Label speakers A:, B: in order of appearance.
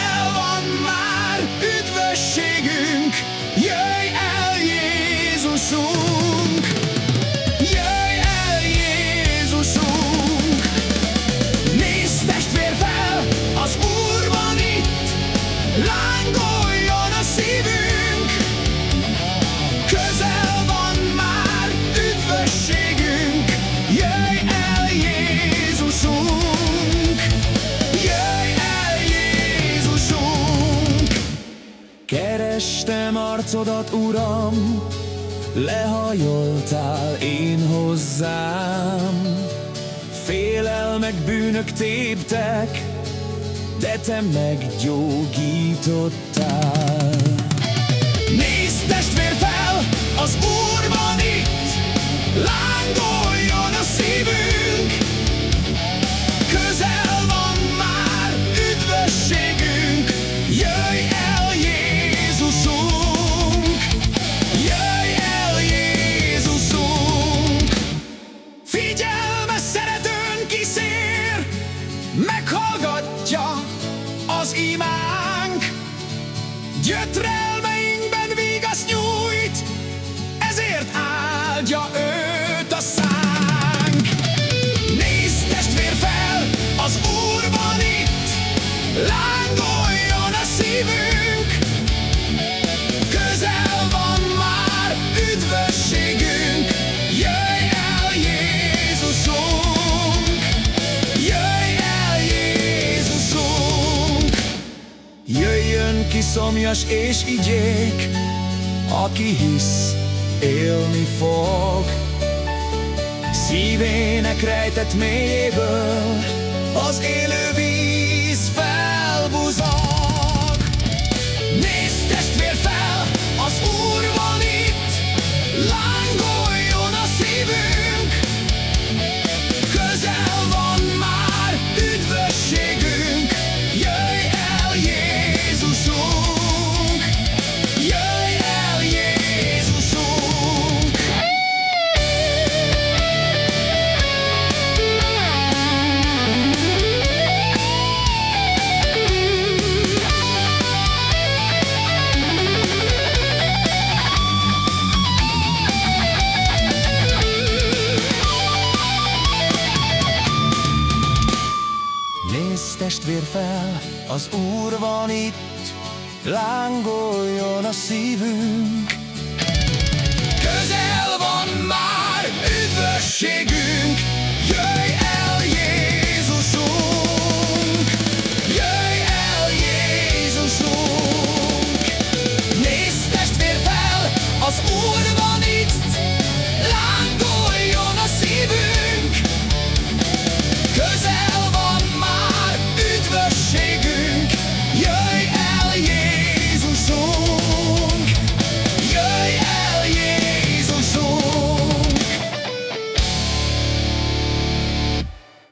A: on my Kerestem arcodat, Uram, lehajoltál én hozzám. Félelmek, bűnök téptek, de te meggyógyítottál. Nézd testvér fel, az Úr Gyötrelmeinkben vigasz nyújt, ezért áldja Jöjjön ki szomjas és igyék, aki hisz, élni fog. Szívének rejtett mélyéből az élő víz Nézz testvér fel, az Úr van itt, lángoljon a szívünk.